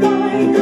Bye.